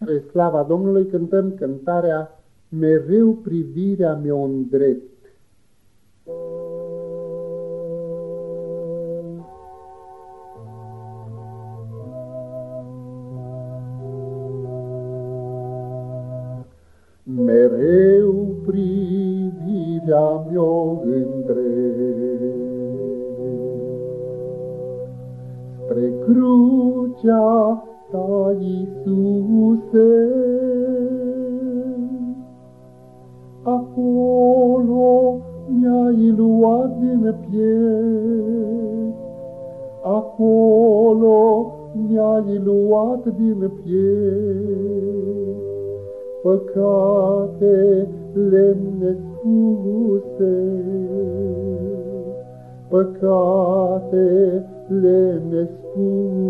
Spre slava Domnului cântăm cântarea Mereu privirea mea în drept. Mereu privirea mea în drept Spre crucea ta, Iisuse, Acolo mi-ai luat din piept, Acolo mi-ai luat din piept, Păcate lemne spuse, Păcate le nespuse.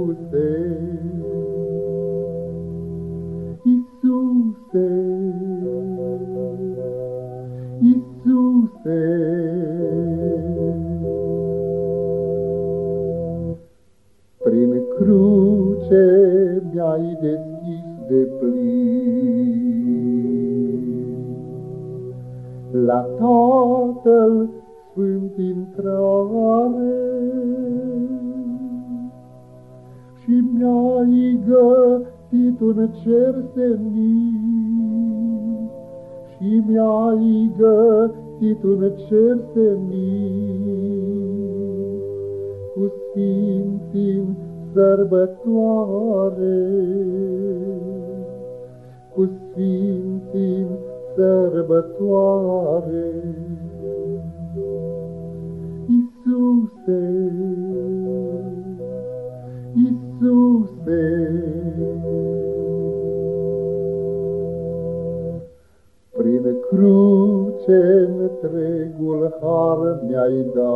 Prin cruce mi-ai deschis de plin. La Tatăl Sfânt intrare, și mi-ai gătit un cer senin, și mi-ai gătit un cer senin, cu sfinții sărbătoare, cu sfinții sărbătoare. Iisuse, cruce întregul har mi-ai dat,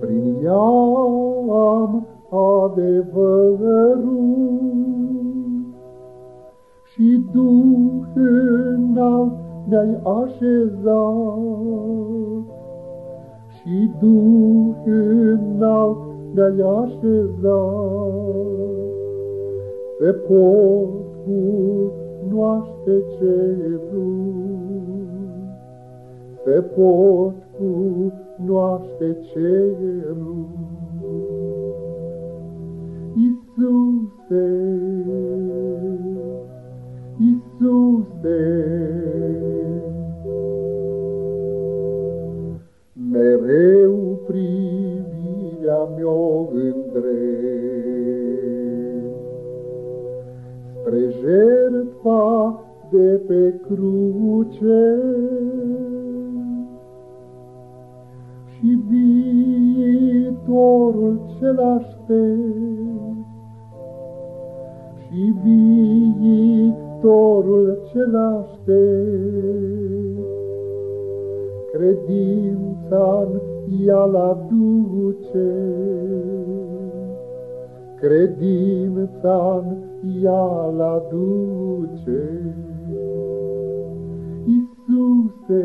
Prin ea am adevărul și Duh înalt mi-ai așezat. Și Duh înalt de-ai așezat, se pot cunoaște cerul, se pot cunoaște cerul. Iisuse, Iisuse, mereu privirea mea îndrept. Spre jertfa de pe cruce. Și viitorul cel aștept. Și viitorul cel aștept. Credința-n ea la duce, credința-n ea la duce. Iisuse,